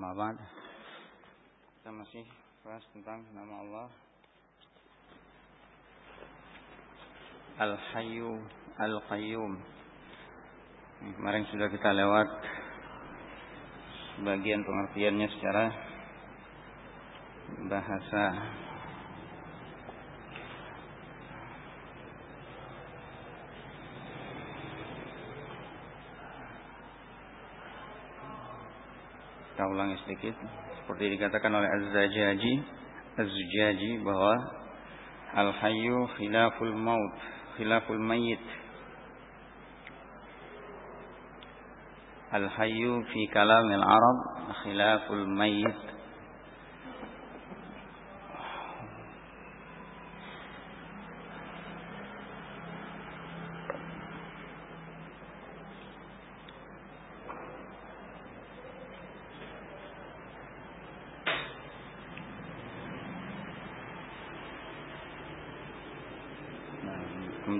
Amma Kita masih bahas tentang nama Allah. Al-Hayyu Al-Qayyum. Kemarin sudah kita lewat Sebagian pengertiannya secara Bahasa kita ulangi sedikit. Seperti dikatakan oleh Az-Zajaji Az-Zujaji bahwa Al-Hayyu khilaful maut khilaful mayyit. Al-Hayyu fi kalam al-Arab khilaful mayyit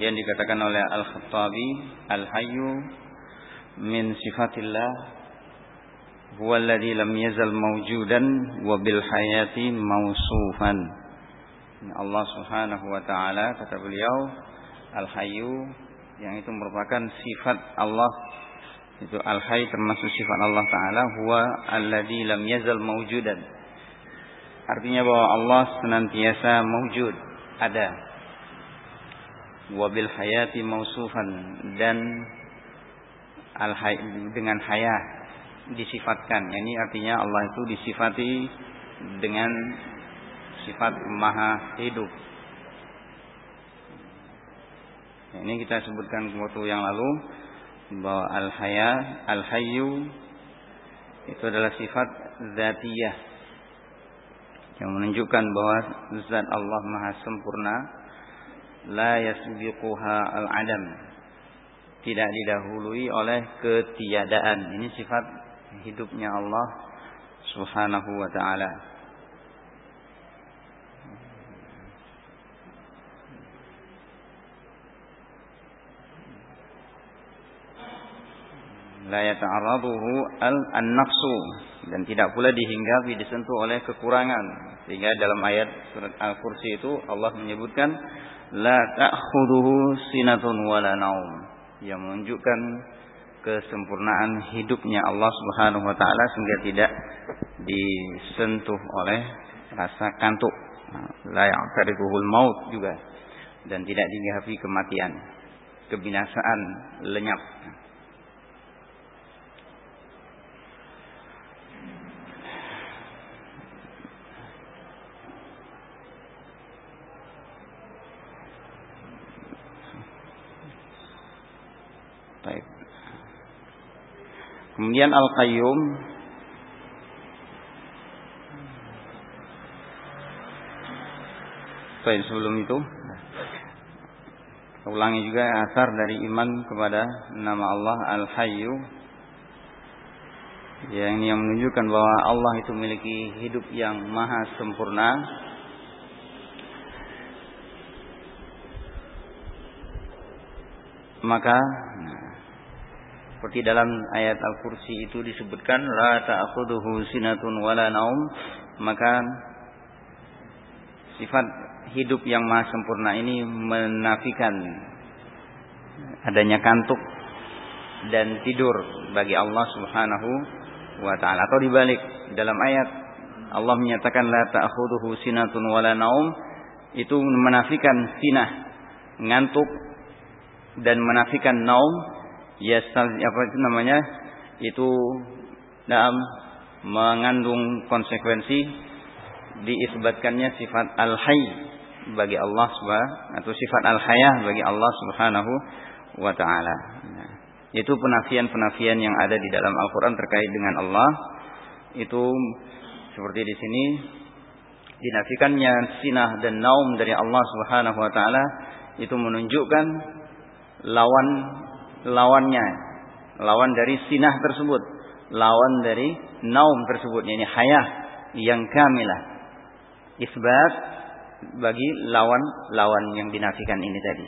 Kemudian dikatakan oleh Al-Khattabi, Al-Hayyu min sifatillah huwa alladhi lam yazal mawjudan wa bil hayati mausufan. Allah Subhanahu wa taala kata beliau Al-Hayyu yang itu merupakan sifat Allah itu Al-Hayy termasuk sifat Allah taala huwa alladhi lam yazal mawjudan. Artinya bahwa Allah senantiasa mewujud, ada wabil hayati mausufan dan al dengan haya disifatkan. Ini artinya Allah itu disifati dengan sifat maha hidup. Ini kita sebutkan waktu yang lalu bahwa al-haya, al-hayyu itu adalah sifat zatiyah yang menunjukkan bahwa zat Allah maha sempurna la yasbiquha al-adam. Tidak didahului oleh ketiadaan. Ini sifat hidupnya Allah Subhanahu wa taala. La yata'arraduhu al-naqsu dan tidak pula dihinggapi disentuh oleh kekurangan. Sehingga dalam ayat surat Al-Kursi itu Allah menyebutkan la ta'khudhuhu sinatun wala naum. Yang menunjukkan kesempurnaan hidupnya Allah Subhanahu wa taala sehingga tidak disentuh oleh rasa kantuk. La ya'tarifuhul maut juga. Dan tidak dihadapi kematian. Kebinasaan lenyap Baik. Kemudian Al-Qayyum. Baik, sebelum itu ulangi juga asar dari iman kepada nama Allah Al-Hayyu. Yang yang menunjukkan bahwa Allah itu memiliki hidup yang maha sempurna. Maka seperti dalam ayat Al-Kursi itu disebutkan la ta'khudhuhu sinatun wala naum, maka sifat hidup yang maha sempurna ini menafikan adanya kantuk dan tidur bagi Allah Subhanahu wa taala. Atau dibalik dalam ayat Allah menyatakan la ta'khudhuhu sinatun wala naum itu menafikan sinah ngantuk dan menafikan naum ya apa itu namanya? Itu dalam mengandung konsekuensi diisbatkannya sifat al-hayy bagi Allah subhanahu atau sifat al-hayah bagi Allah Subhanahu wa taala. Nah, itu penafian-penafian yang ada di dalam Al-Qur'an terkait dengan Allah. Itu seperti di sini dinafikannya sinah dan naum dari Allah Subhanahu wa taala. Itu menunjukkan lawan lawannya, lawan dari sinah tersebut, lawan dari naum tersebut, ini hayah yang kamilah. Isbat bagi lawan-lawan yang dinafikan ini tadi.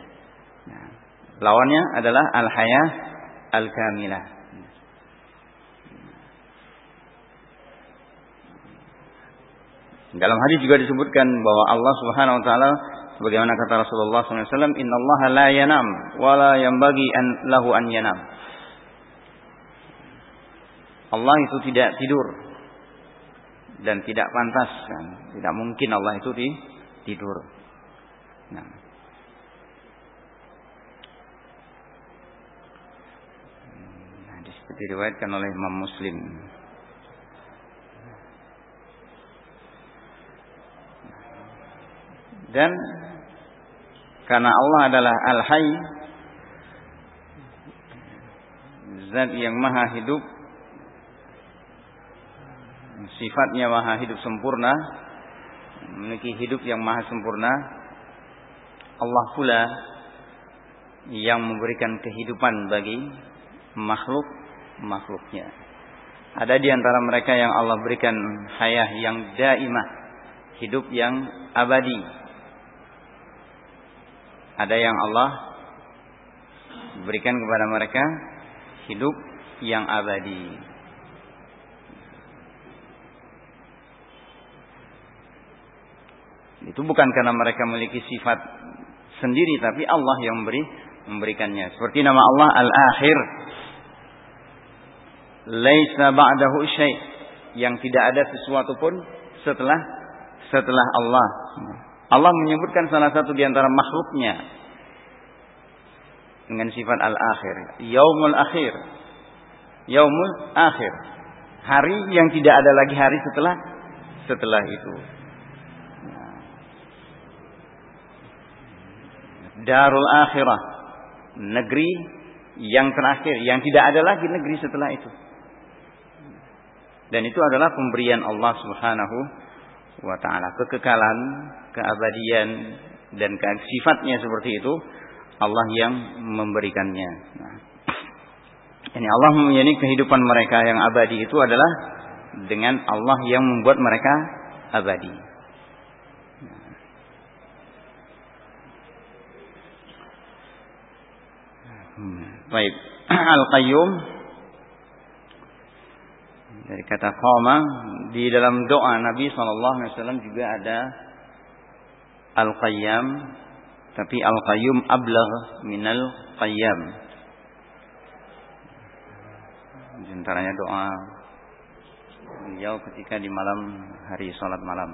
Nah, lawannya adalah al-hayah al-kamilah. Dalam hadis juga disebutkan bahwa Allah Subhanahu wa taala sebagaimana kata Rasulullah SAW, Inna Allah la yanam, wa la bagi an lahu an yanam. Allah itu tidak tidur dan tidak pantas kan? tidak mungkin Allah itu tidur. Nah. nah diriwayatkan oleh Imam Muslim. Dan karena Allah adalah Al-Hayy Zat yang maha hidup Sifatnya maha hidup sempurna Memiliki hidup yang maha sempurna Allah pula Yang memberikan kehidupan bagi Makhluk Makhluknya. Ada di antara mereka yang Allah berikan Hayah yang daimah Hidup yang abadi ada yang Allah berikan kepada mereka hidup yang abadi. Itu bukan karena mereka memiliki sifat sendiri tapi Allah yang memberi memberikannya. Seperti nama Allah Al-Akhir. Laisa ba'dahu syai' yang tidak ada sesuatu pun setelah setelah Allah. Allah menyebutkan salah satu di antara makhluknya dengan sifat al-akhir, yaumul akhir. Yaumul akhir. Hari yang tidak ada lagi hari setelah setelah itu. Darul akhirah. Negeri yang terakhir, yang tidak ada lagi negeri setelah itu. Dan itu adalah pemberian Allah Subhanahu wa taala, kekekalan, keabadian dan sifatnya seperti itu Allah yang memberikannya. Nah, ini Allah mempunyai kehidupan mereka yang abadi itu adalah dengan Allah yang membuat mereka abadi. Hmm, baik. Al-Qayyum dari kata qama di dalam doa Nabi SAW juga ada Al-Qayyam tapi Al-Qayyum ablagh minal Qayyam. Di antaranya doa beliau ketika di malam hari salat malam.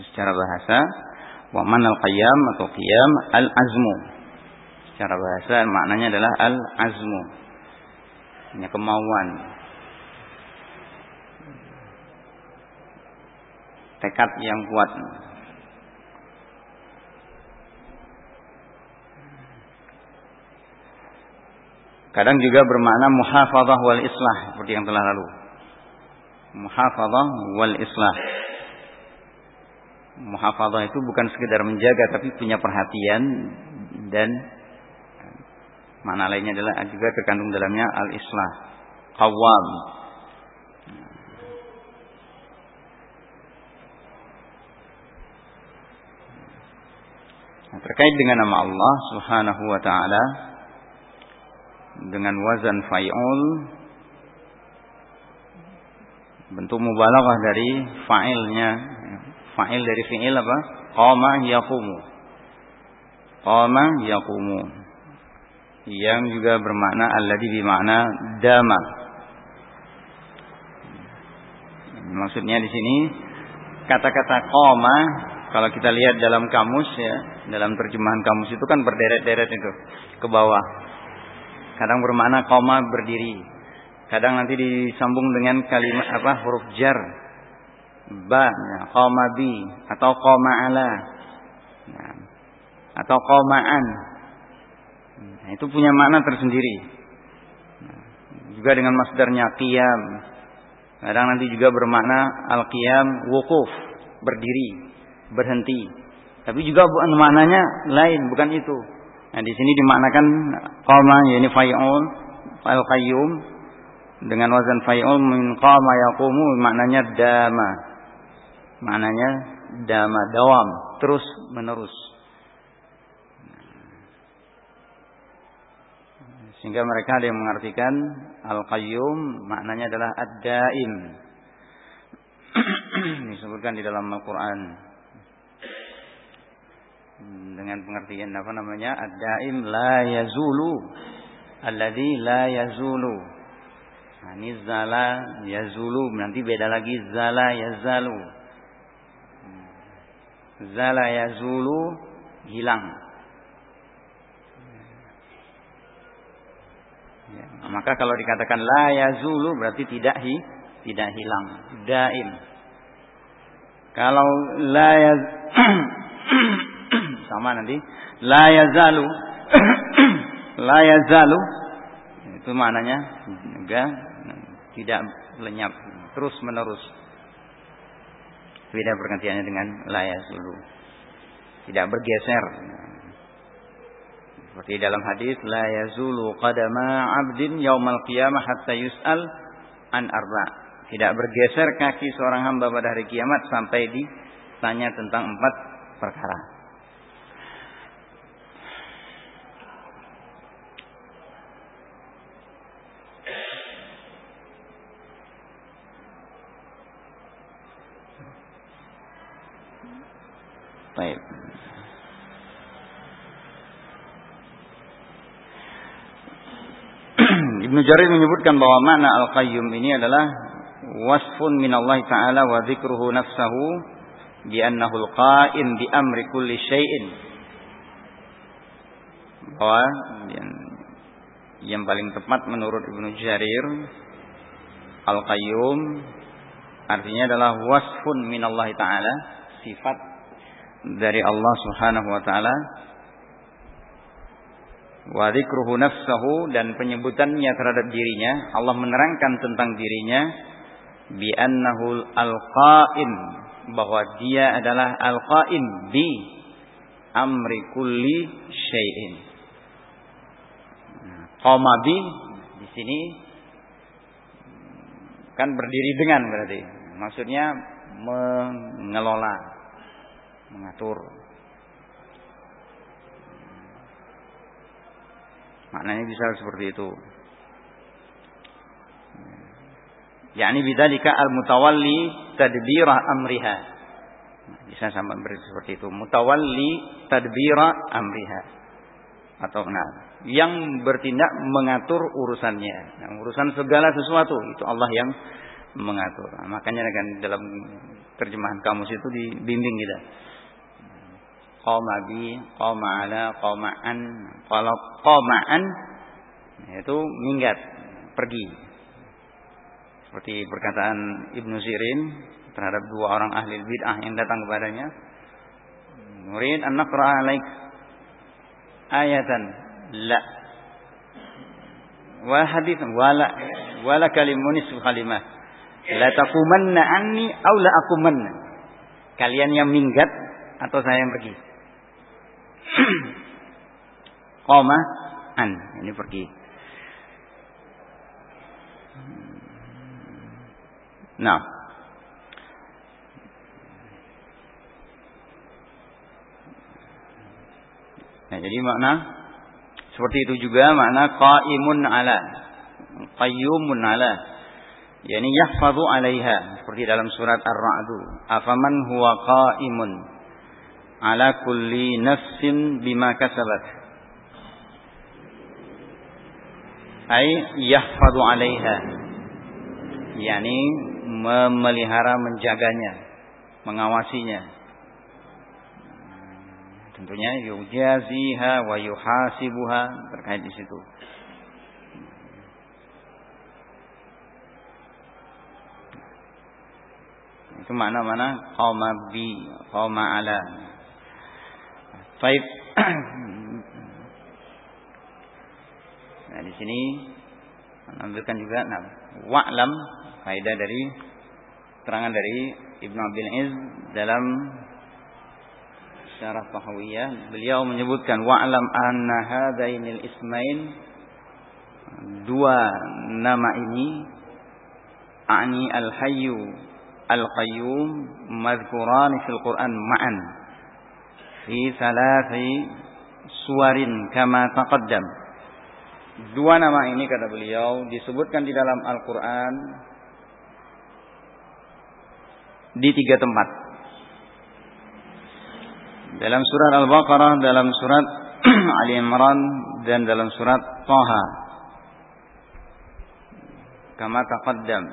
Secara bahasa wa man al-qayyam atau qiyam al-azmu. Secara bahasa maknanya adalah al-azmu. Hanya kemauan, tekad yang kuat. Kadang juga bermakna muhafazah wal islah seperti yang telah lalu. Muhafazah wal islah. Muhafazah itu bukan sekedar menjaga tapi punya perhatian dan mana lainnya adalah juga terkandung dalamnya al-islah. Qawwam, Nah, terkait dengan nama Allah Subhanahu wa taala dengan wazan fa'il bentuk mubalaghah dari fa'ilnya fa'il dari fi'il apa qama yaqumu qama yaqumu yang juga bermakna alladhi bermakna dama maksudnya di sini kata-kata qama kalau kita lihat dalam kamus ya, dalam terjemahan kamus itu kan berderet-deret itu ke bawah. Kadang bermakna koma berdiri. Kadang nanti disambung dengan kalimat apa huruf jar. Ba, ya, koma bi atau koma ala. Nah, atau komaan. Nah, itu punya makna tersendiri. Nah, juga dengan masdarnya qiyam. Kadang nanti juga bermakna al-qiyam wukuf, berdiri berhenti. Tapi juga bukan maknanya lain, bukan itu. Nah, di sini dimaknakan qama yakni fa'il al qayyum dengan wazan fa'il min qama yaqumu maknanya dama. Maknanya dama, dawam, terus menerus. Sehingga mereka ada yang mengartikan Al-Qayyum maknanya adalah Ad-Daim. Disebutkan di dalam Al-Quran. Dengan pengertian apa namanya? Ad-Daim la yazulu. Alladhi la yazulu. Nah, yazulu. Nanti beda lagi zala yazalu. Zala yazulu hilang. Ya, maka kalau dikatakan la yazulu berarti tidak hi, tidak hilang, daim. Kalau la yaz sama nanti la yazalu la yazalu itu maknanya juga tidak lenyap terus menerus. Beda pergantiannya dengan la yazulu. Tidak bergeser. Seperti dalam hadis la yazulu qadama 'abdin yaumal qiyamah hatta yus'al an arba. Tidak bergeser kaki seorang hamba pada hari kiamat sampai ditanya tentang empat perkara. Baik. Ibnu Jarir menyebutkan bahwa makna Al-Qayyum ini adalah wasfun min Allah Ta'ala wa dzikruhu nafsahu bi annahu al-qa'im bi amri kulli syai'in. Bahwa yang, yang paling tepat menurut Ibnu Jarir Al-Qayyum artinya adalah wasfun min Allah Ta'ala sifat dari Allah Subhanahu wa taala wa dzikruhu nafsahu dan penyebutannya terhadap dirinya Allah menerangkan tentang dirinya bi annahu al-qa'im bahwa dia adalah al-qa'im bi amri kulli syai'in. Qama bi di sini kan berdiri dengan berarti. Maksudnya mengelola, mengatur. Maknanya bisa seperti itu. yakni bidzalika al-mutawalli tadbira amriha. Bisa sama seperti itu. Mutawalli tadbira amriha. Atau nah, yang bertindak mengatur urusannya. Nah, urusan segala sesuatu itu Allah yang mengatur. Makanya kan dalam terjemahan kamus itu dibimbing kita. Qama bi, qama ala, qama'an. Kalau qama'an itu minggat, pergi. Seperti perkataan Ibnu Sirin terhadap dua orang ahli bid'ah yang datang kepadanya. Murid an naqra alaik ayatan la wa hadits wala wala kalimun nisfu kalimah la taqumanna anni aw la aqumanna kalian yang minggat atau saya yang pergi Koma an ini pergi. Nah. Nah, jadi makna seperti itu juga makna qaimun ala. Qayyumun ala. Yani yahfazu 'alaiha seperti dalam surat Ar-Ra'd. Afaman huwa qaimun ala kulli nafsin bima kasabat. Ay yahfadu alaiha. Yakni memelihara menjaganya mengawasinya. Tentunya yujaziha wa yuhasibuha terkait di situ. Itu mana-mana qama bi qama ala Baik. nah, di sini menambilkan juga nah, wa'lam kaidah dari terangan dari Ibnu Abil Iz dalam syarah Tahawiyah beliau menyebutkan wa'lam anna hadainil ismain dua nama ini ani al-hayyu al-qayyum madhkuran fil Quran ma'an fi salasi suwarin kama taqaddam Dua nama ini kata beliau disebutkan di dalam Al-Quran di tiga tempat. Dalam surat Al-Baqarah, dalam surat Ali Imran, dan dalam surat Taha. Kama taqaddam.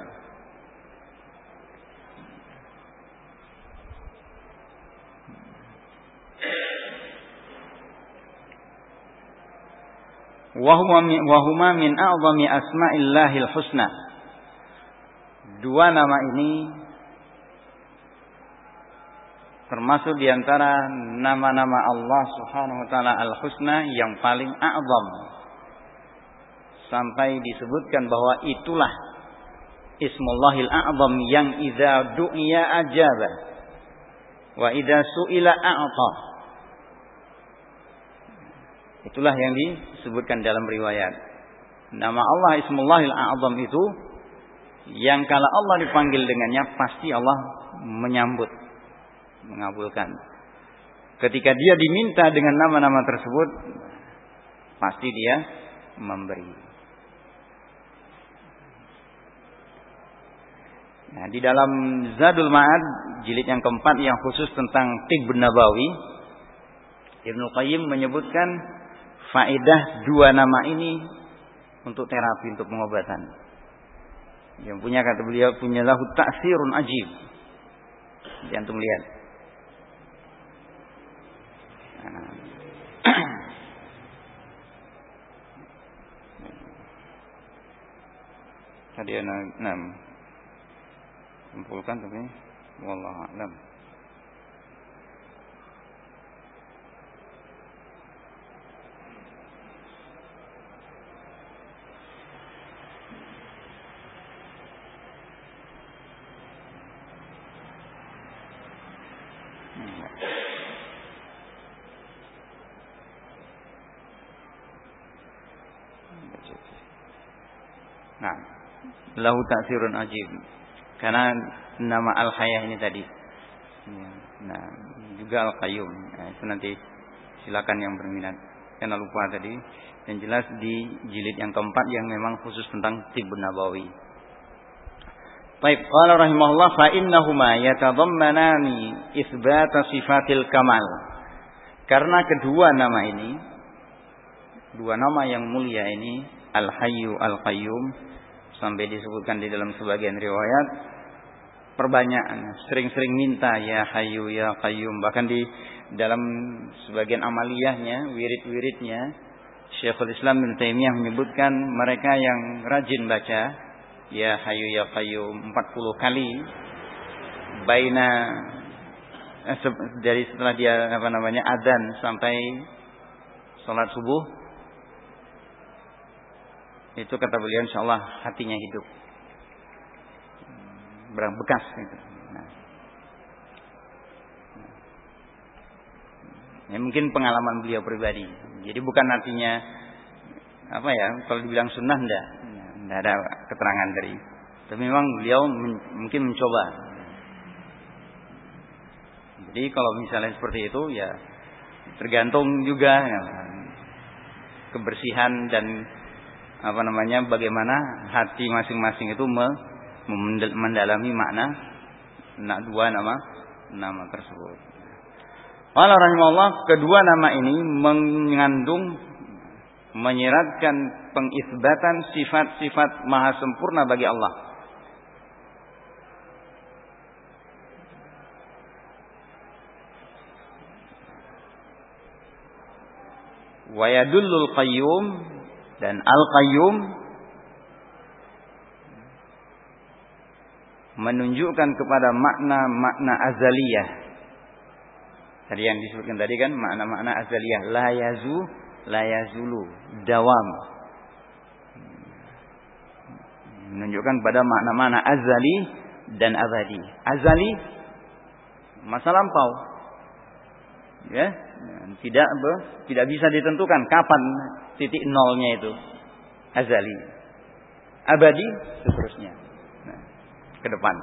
Wahuma min a'zami asma'illahil husna. Dua nama ini termasuk di antara nama-nama Allah Subhanahu wa taala Al-Husna yang paling a'zam. Sampai disebutkan bahwa itulah Ismullahil A'zam yang idza du'iya ajaba wa idza su'ila a'ta. Itulah yang disebutkan dalam riwayat. Nama Allah Ismullahil A'zam itu yang kalau Allah dipanggil dengannya pasti Allah menyambut mengabulkan. Ketika dia diminta dengan nama-nama tersebut, pasti dia memberi. Nah, di dalam Zadul Ma'ad jilid yang keempat yang khusus tentang Tibbun Nabawi, Ibnu Qayyim menyebutkan faedah dua nama ini untuk terapi untuk pengobatan. Yang punya kata beliau punya lahu ta'sirun ajib. Jangan lihat. Tadi ada enam. Kumpulkan tapi wallahu a'lam. Lahu ta'sirun ajib. Karena nama Al-Hayah ini tadi. Ya, nah, juga Al-Qayyum. Nah, itu nanti silakan yang berminat. Karena lupa tadi. Yang jelas di jilid yang keempat yang memang khusus tentang Tibbun Nabawi. Baik, qala rahimahullah fa innahuma yatadammanani isbata sifatil kamal. Karena kedua nama ini dua nama yang mulia ini Al-Hayyu Al-Qayyum sampai disebutkan di dalam sebagian riwayat perbanyaan sering-sering minta ya hayu ya qayyum. Bahkan di dalam sebagian amaliyahnya wirid-wiridnya Syekhul Islam bin Taimiyah menyebutkan mereka yang rajin baca ya hayu ya qayyum 40 kali baina eh, dari setelah dia apa namanya adzan sampai sholat subuh itu kata beliau insya Allah hatinya hidup. Berang bekas itu. Nah. Ya, mungkin pengalaman beliau pribadi. Jadi bukan artinya apa ya kalau dibilang sunnah enggak, enggak ada keterangan dari. Tapi memang beliau men, mungkin mencoba. Jadi kalau misalnya seperti itu ya tergantung juga ya, kebersihan dan apa namanya bagaimana hati masing-masing itu mendalami makna nak dua nama nama tersebut. Rahimahullah kedua nama ini mengandung menyeratkan pengisbatan sifat-sifat maha sempurna bagi Allah. Wa yadullul qayyum dan Al-Qayyum menunjukkan kepada makna-makna azaliyah. Tadi yang disebutkan tadi kan makna-makna azaliyah la yazu la yazulu dawam. Menunjukkan pada makna-makna azali dan abadi. Azali masa lampau. Ya, tidak tidak bisa ditentukan kapan titik nolnya itu. Azali. Abadi seterusnya. Nah, ke depan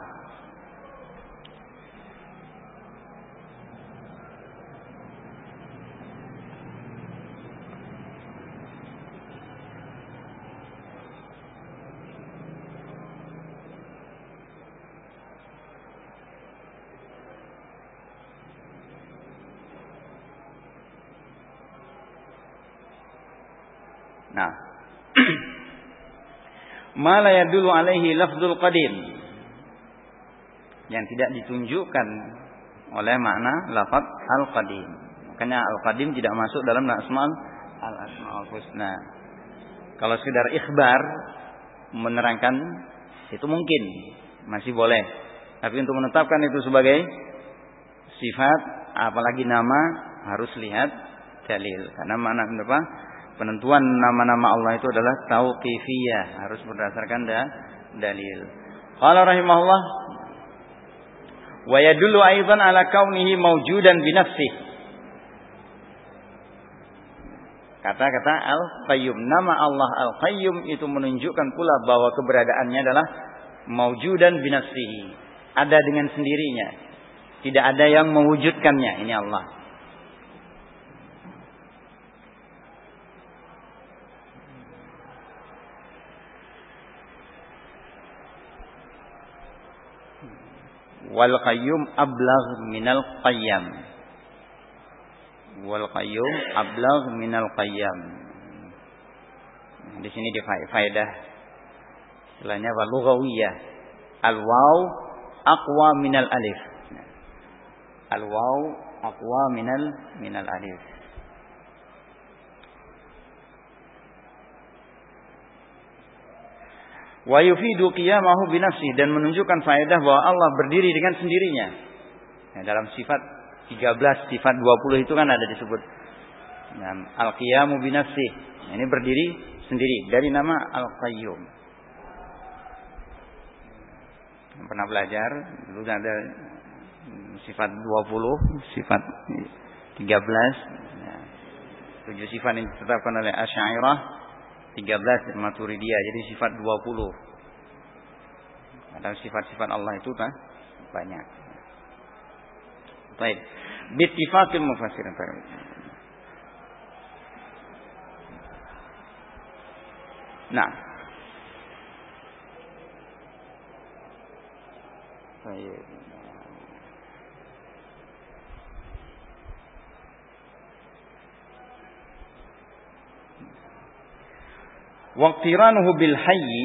Nah, ma la yadullu alaihi lafzul qadim yang tidak ditunjukkan oleh makna lafaz al-qadim. Makanya al-qadim tidak masuk dalam asmaul al-asmaul husna. Kalau sekedar ikhbar menerangkan itu mungkin masih boleh. Tapi untuk menetapkan itu sebagai sifat apalagi nama harus lihat dalil. Karena mana apa? Penentuan nama-nama Allah itu adalah tauqifiyah, harus berdasarkan da, dalil. Qala rahimahullah wa yadullu aidan ala kaunihi mawjudan bi Kata-kata Al-Qayyum. Nama Allah Al-Qayyum itu menunjukkan pula bahwa keberadaannya adalah maujudan binafsihi. Ada dengan sendirinya. Tidak ada yang mewujudkannya. Ini Allah. Wal qayyum ablagh minal qayyam wal qayyum ablagh minal qayyam. Di sini di faedah istilahnya apa? Lughawiyah. Al waw aqwa minal alif. Al waw aqwa minal minal alif. Wa yufidu qiyamahu binafsih dan menunjukkan faedah bahwa Allah berdiri dengan sendirinya. Ya, dalam sifat 13 sifat 20 itu kan ada disebut. Nah, Al-Qiyamu binafsih. Nah, ini berdiri sendiri dari nama Al-Qayyum. Pernah belajar dulu ada sifat 20, sifat 13. Nah, 7 sifat yang ditetapkan oleh Asy'ariyah, 13 Maturidiyah. Jadi sifat 20. Ada sifat-sifat Allah itu kan banyak. Baik. Bittifaqil mufassirin. Nah. Baik. Waqtiranuhu bil hayy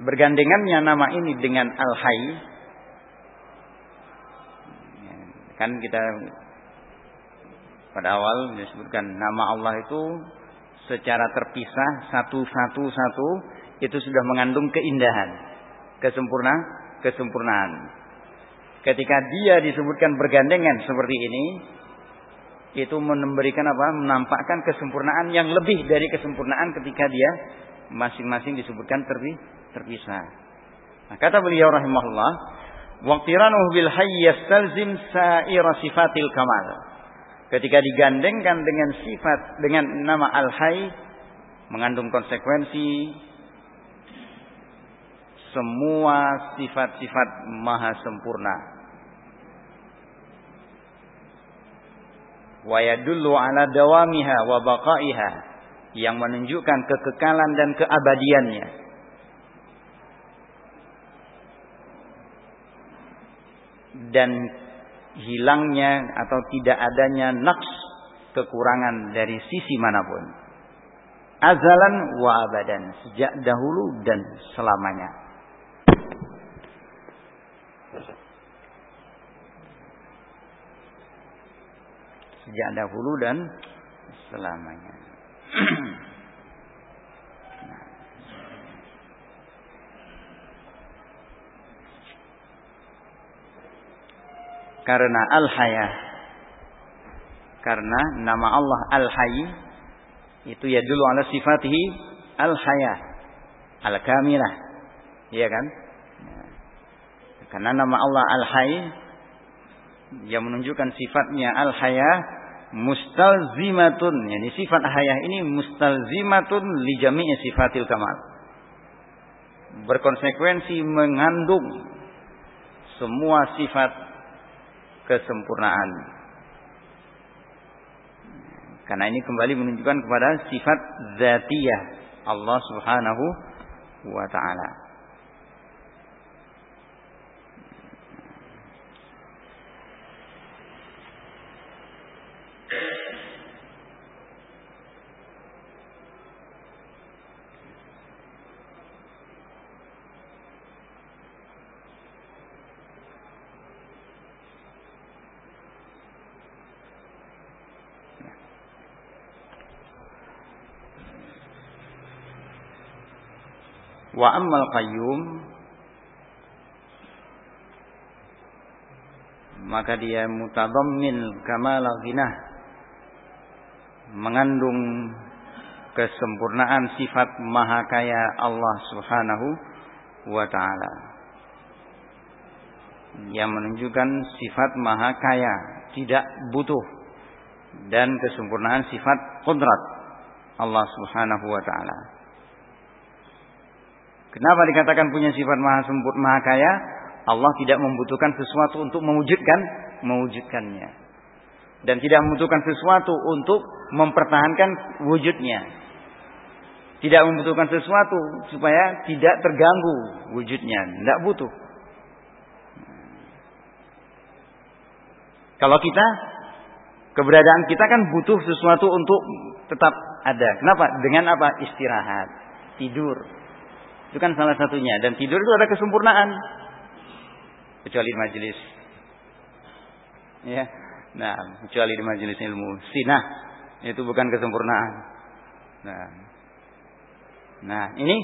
bergandengannya nama ini dengan al hayy Kan kita pada awal disebutkan nama Allah itu secara terpisah satu-satu satu itu sudah mengandung keindahan, kesempurna, kesempurnaan. Ketika dia disebutkan bergandengan seperti ini, itu memberikan apa? Menampakkan kesempurnaan yang lebih dari kesempurnaan ketika dia masing-masing disebutkan terpisah. Nah, kata beliau rahimahullah, Waqtiranuhu bil hayy yastalzim sa'ira sifatil kamal. Ketika digandengkan dengan sifat dengan nama al-hayy mengandung konsekuensi semua sifat-sifat maha sempurna. Wa yadullu ala dawamiha wa baqaiha yang menunjukkan kekekalan dan keabadiannya. dan hilangnya atau tidak adanya naqs kekurangan dari sisi mana pun. Azalan wa abadan, sejak dahulu dan selamanya. Sejak dahulu dan selamanya. karena al-haya. Karena nama Allah al-hayy itu ya dulu ala sifatihi al-haya al-kamilah. Iya kan? Karena nama Allah al-hayy yang menunjukkan sifatnya al-haya mustalzimatun. Yani sifat haya ini mustalzimatun li jami'i sifatil kamal. Berkonsekuensi mengandung semua sifat kesempurnaan. Karena ini kembali menunjukkan kepada sifat zatiyah Allah Subhanahu wa taala. Wa ammal qayyum maka dia mutadammin kamal ghinah mengandung kesempurnaan sifat maha kaya Allah Subhanahu wa taala yang menunjukkan sifat maha kaya tidak butuh dan kesempurnaan sifat kodrat Allah Subhanahu wa taala. Kenapa dikatakan punya sifat maha sempurna maha kaya? Allah tidak membutuhkan sesuatu untuk mewujudkan mewujudkannya. Dan tidak membutuhkan sesuatu untuk mempertahankan wujudnya. Tidak membutuhkan sesuatu supaya tidak terganggu wujudnya. Tidak butuh. Kalau kita keberadaan kita kan butuh sesuatu untuk tetap ada. Kenapa? Dengan apa? Istirahat, tidur. Itu kan salah satunya. Dan tidur itu ada kesempurnaan. Kecuali majelis. Ya. Nah, kecuali di majelis ilmu. Sinah itu bukan kesempurnaan. Nah. Nah, ini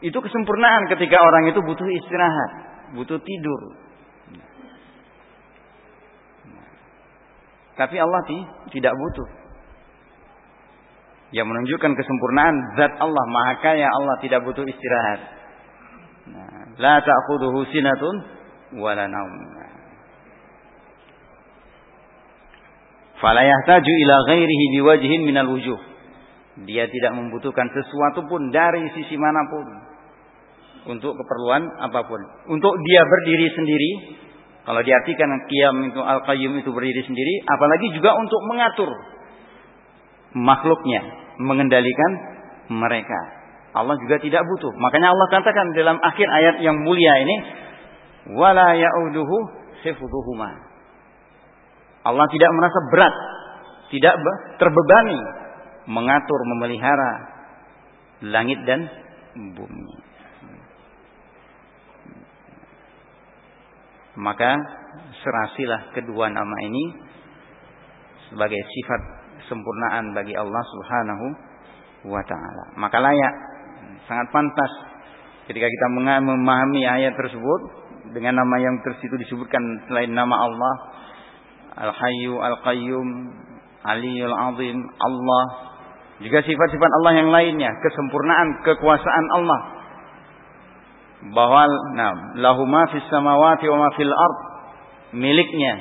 itu kesempurnaan ketika orang itu butuh istirahat, butuh tidur. Tapi Allah tidak butuh. Yang menunjukkan kesempurnaan zat Allah Maha Kaya Allah tidak butuh istirahat. Nah, la ta'khudhuhu sinatun wala naum. Fala yahtaju ila ghairihi biwajhin minal wujuh. Dia tidak membutuhkan sesuatu pun dari sisi mana pun untuk keperluan apa pun. Untuk dia berdiri sendiri kalau diartikan qiyam itu al-qayyum itu berdiri sendiri, apalagi juga untuk mengatur makhluknya, mengendalikan mereka. Allah juga tidak butuh. Makanya Allah katakan dalam akhir ayat yang mulia ini, wala ya'uduhu hifdhuhuma. Allah tidak merasa berat, tidak terbebani mengatur, memelihara langit dan bumi. Maka serasilah kedua nama ini sebagai sifat sempurnaan bagi Allah Subhanahu wa taala. Maka layak sangat pantas ketika kita memahami ayat tersebut dengan nama yang tersitu disebutkan selain nama Allah Al-Hayyu Al-Qayyum Aliyul Azim Allah juga sifat-sifat Allah yang lainnya kesempurnaan kekuasaan Allah bahwa nah, lahu ma fis samawati wa ma fil ard miliknya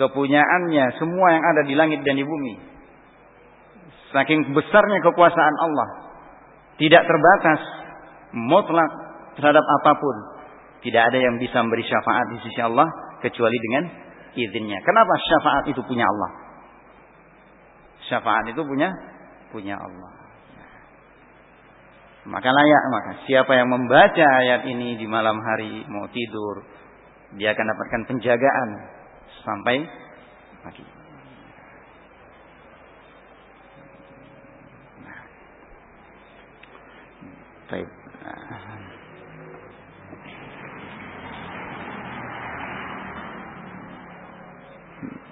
kepunyaannya semua yang ada di langit dan di bumi saking besarnya kekuasaan Allah. Tidak terbatas mutlak terhadap apa pun. Tidak ada yang bisa memberi syafaat di sisi Allah kecuali dengan izinnya. Kenapa syafaat itu punya Allah? Syafaat itu punya punya Allah. Maka layak maka siapa yang membaca ayat ini di malam hari mau tidur dia akan dapatkan penjagaan sampai pagi. Baik.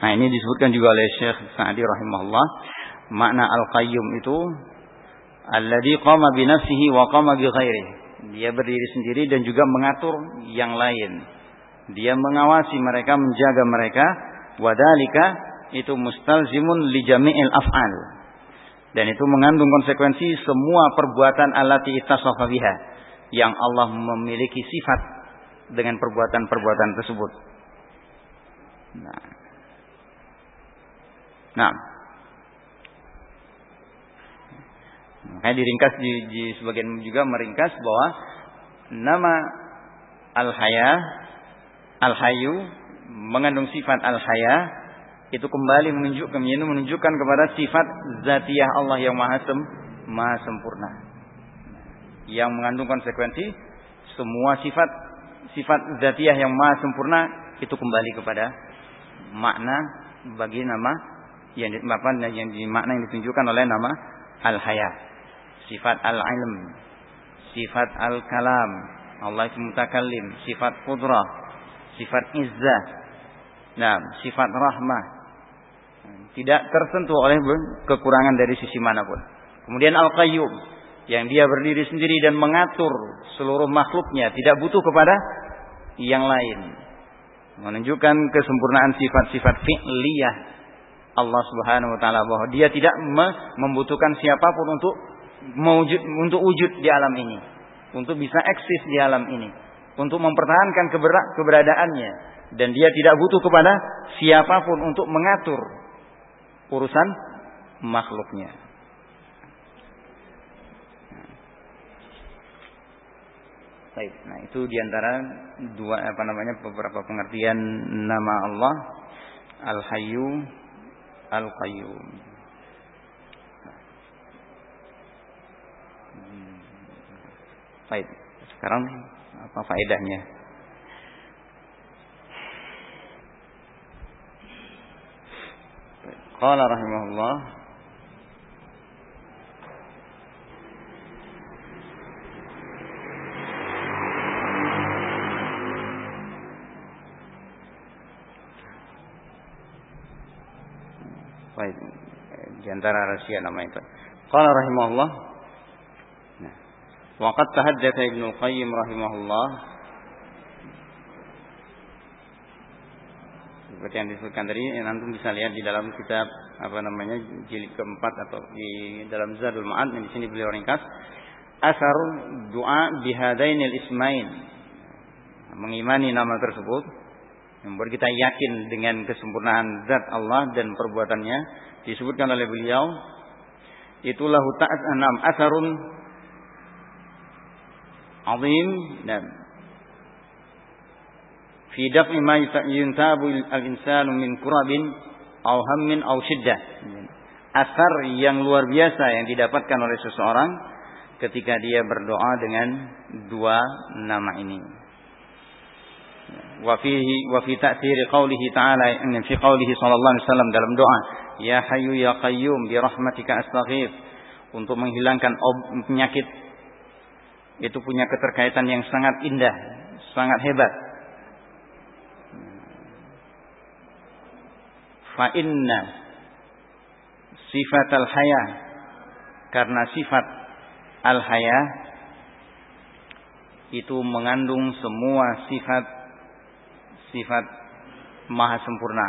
Nah ini disebutkan juga oleh Syekh Sa'di rahimahullah. Makna Al-Qayyum itu Alladhi qama bi nafsihi wa qama bi ghairihi. Dia berdiri sendiri dan juga mengatur yang lain. Dia mengawasi mereka, menjaga mereka. Wadalika itu mustalzimun li jami'il af'al. Dan itu mengandung konsekuensi semua perbuatan alati ittasafa biha yang Allah memiliki sifat dengan perbuatan-perbuatan tersebut. Nah. Nah, Makanya diringkas di, di sebagian juga meringkas bahwa nama al-haya al-hayu mengandung sifat al-haya itu kembali menunjukkan menunjukkan kepada sifat zatiyah Allah yang maha sem, maha sempurna. Yang mengandung konsekuensi semua sifat sifat zatiyah yang maha sempurna itu kembali kepada makna bagi nama yang apa yang makna yang ditunjukkan oleh nama al-haya sifat al-ilm, sifat al-kalam, Allah itu mutakallim, sifat qudrah, sifat izzah, nah, sifat rahmah. Tidak tersentuh oleh kekurangan dari sisi mana pun. Kemudian al-qayyum, yang dia berdiri sendiri dan mengatur seluruh makhluknya, tidak butuh kepada yang lain. Menunjukkan kesempurnaan sifat-sifat fi'liyah Allah Subhanahu wa taala bahwa dia tidak membutuhkan siapa pun untuk mewujud untuk wujud di alam ini, untuk bisa eksis di alam ini, untuk mempertahankan keberadaannya dan dia tidak butuh kepada siapa pun untuk mengatur urusan makhluknya. Baik. Nah, itu di antara dua apa namanya beberapa pengertian nama Allah Al-Hayyu Al-Qayyum. Baik. Sekarang apa faedahnya? قال رحمه الله طيب، جندر رشيا لما قال رحمه الله نعم. وقد تهجت ابن القيم رحمه الله seperti yang disebutkan tadi nanti bisa lihat di dalam kitab apa namanya jilid keempat atau di dalam Zadul Ma'ad di sini beliau ringkas asar doa bihadainil ismain mengimani nama tersebut membuat kita yakin dengan kesempurnaan zat Allah dan perbuatannya disebutkan oleh beliau itulah ta'at enam asarun azim. Dan fi daf'i ma yuntabu al-insanu min kurabin aw hammin aw shiddah asar yang luar biasa yang didapatkan oleh seseorang ketika dia berdoa dengan dua nama ini. Wa fihi wa fi ta'thir qawlihi ta'ala fi qawlihi sallallahu alaihi wasallam dalam doa ya hayyu ya qayyum bi rahmatika astaghfir untuk menghilangkan penyakit. Itu punya keterkaitan yang sangat indah sangat hebat fa inna sifat al haya karena sifat al haya itu mengandung semua sifat sifat maha sempurna.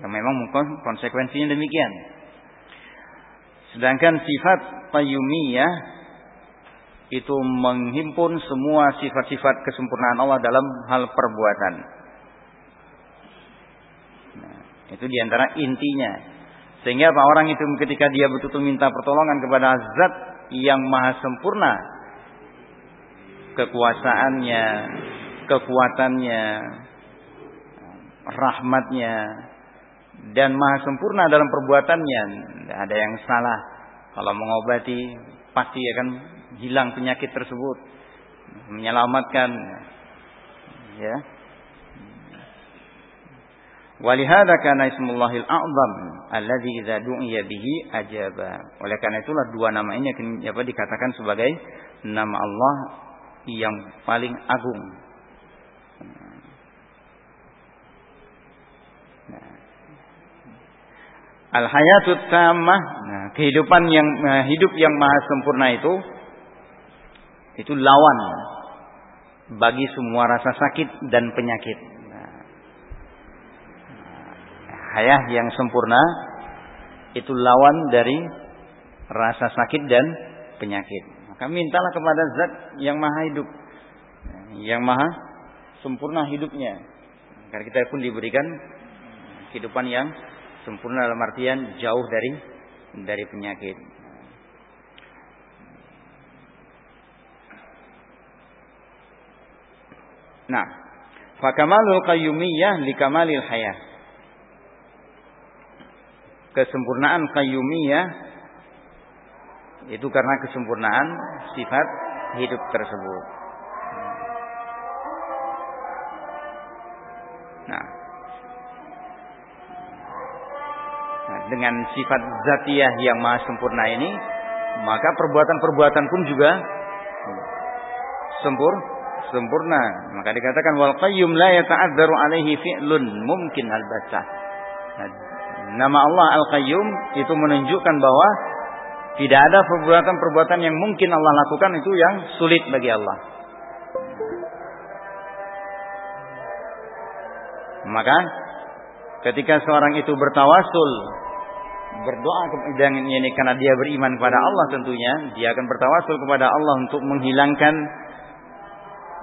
Yang memang konsekuensinya demikian. Sedangkan sifat qayyumiyah itu menghimpun semua sifat-sifat kesempurnaan Allah dalam hal perbuatan. Nah, itu di antara intinya. Sehingga apa orang itu ketika dia betul-betul minta pertolongan kepada zat yang maha sempurna kekuasaannya, kekuatannya, rahmatnya, dan maha sempurna dalam perbuatannya. Tidak ada yang salah. Kalau mengobati, pasti akan hilang penyakit tersebut. Menyelamatkan. Ya. Walihada kana ismullahil a'zam alladzi idza du'iya bihi ajaba. Oleh karena itulah dua nama ini apa dikatakan sebagai nama Allah yang paling agung. Nah. Al hayatut tamah, nah, kehidupan yang nah, hidup yang maha sempurna itu itu lawan bagi semua rasa sakit dan penyakit. Nah, hayah yang sempurna itu lawan dari rasa sakit dan penyakit. Maka mintalah kepada zat yang maha hidup. Yang maha sempurna hidupnya. Karena kita pun diberikan kehidupan yang sempurna dalam artian jauh dari dari penyakit. Nah, fakamalul qayyumiyah likamalil hayah. Kesempurnaan qayyumiyah itu karena kesempurnaan sifat hidup tersebut. Nah, nah dengan sifat zatiyah yang maha sempurna ini, maka perbuatan-perbuatan pun juga sempur sempurna. Maka dikatakan wal qayyum la yata'adzaru alaihi fi'lun mungkin al Nah, Nama Allah Al-Qayyum itu menunjukkan bahwa tidak ada perbuatan-perbuatan yang mungkin Allah lakukan itu yang sulit bagi Allah. Maka ketika seorang itu bertawasul berdoa dan ini karena dia beriman kepada Allah tentunya dia akan bertawasul kepada Allah untuk menghilangkan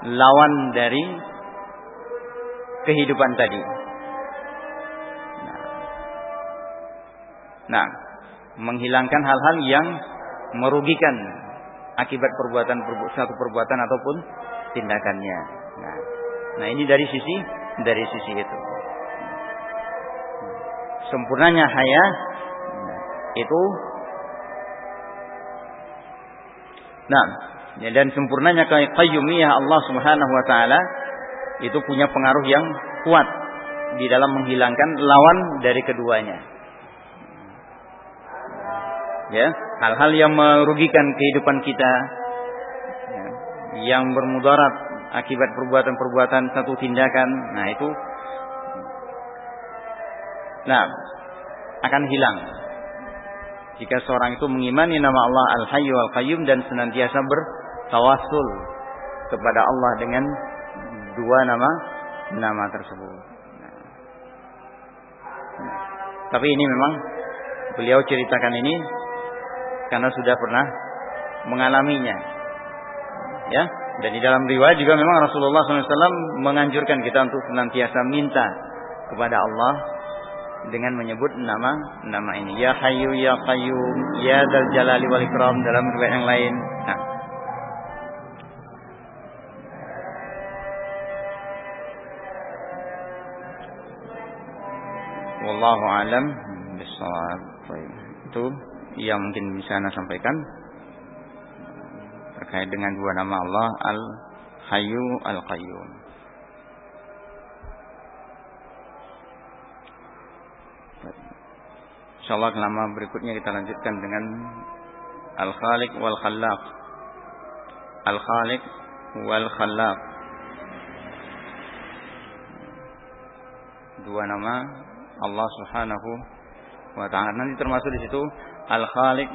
lawan dari kehidupan tadi. Nah, nah menghilangkan hal-hal yang merugikan akibat perbuatan satu perbuatan ataupun tindakannya. Nah, nah ini dari sisi dari sisi itu. Sempurnanya haya itu Nah, ya, dan sempurnanya qayyumiyah Allah Subhanahu wa taala itu punya pengaruh yang kuat di dalam menghilangkan lawan dari keduanya. Ya, hal-hal yang merugikan kehidupan kita ya, yang bermudarat akibat perbuatan-perbuatan satu tindakan, nah itu nah akan hilang jika seorang itu mengimani nama Allah Al-Hayyu Al-Qayyum dan senantiasa bertawasul kepada Allah dengan dua nama nama tersebut. Tapi ini memang beliau ceritakan ini karena sudah pernah mengalaminya. Ya, dan di dalam riwayat juga memang Rasulullah SAW menganjurkan kita untuk senantiasa minta kepada Allah dengan menyebut nama nama ini ya Hayyu ya Qayyum ya Dzal Jalali wal Ikram dalam riwayat yang lain. Nah. Wallahu alam. Itu yang mungkin bisa Anda sampaikan terkait dengan dua nama Allah Al Hayyu Al Qayyum. Insyaallah nama berikutnya kita lanjutkan dengan Al-Khaliq wal Khallaq. Al-Khaliq wal Khallaq. Dua nama Allah Subhanahu wa taala. Nanti termasuk di situ Al-Khaliq,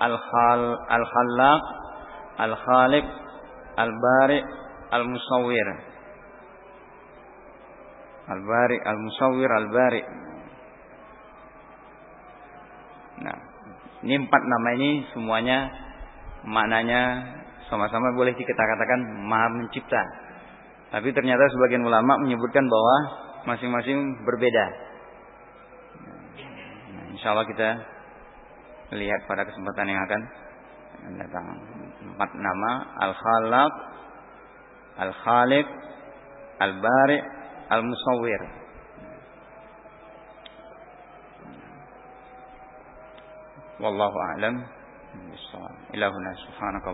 Al-Khal, Al-Khallaq, Al-Khaliq, Al-Bari, Al-Musawwir. Al-Bari, Al-Musawwir, Al-Bari. Nah, ini empat nama ini semuanya maknanya sama-sama boleh kita katakan maha mencipta. Tapi ternyata sebagian ulama menyebutkan bahwa masing-masing berbeda. Insya Allah kita lihat pada kesempatan yang akan datang. Empat nama al khalaq al khaliq al bari al musawwir wallahu a'lam. Bissawab ilahuna subhanakallah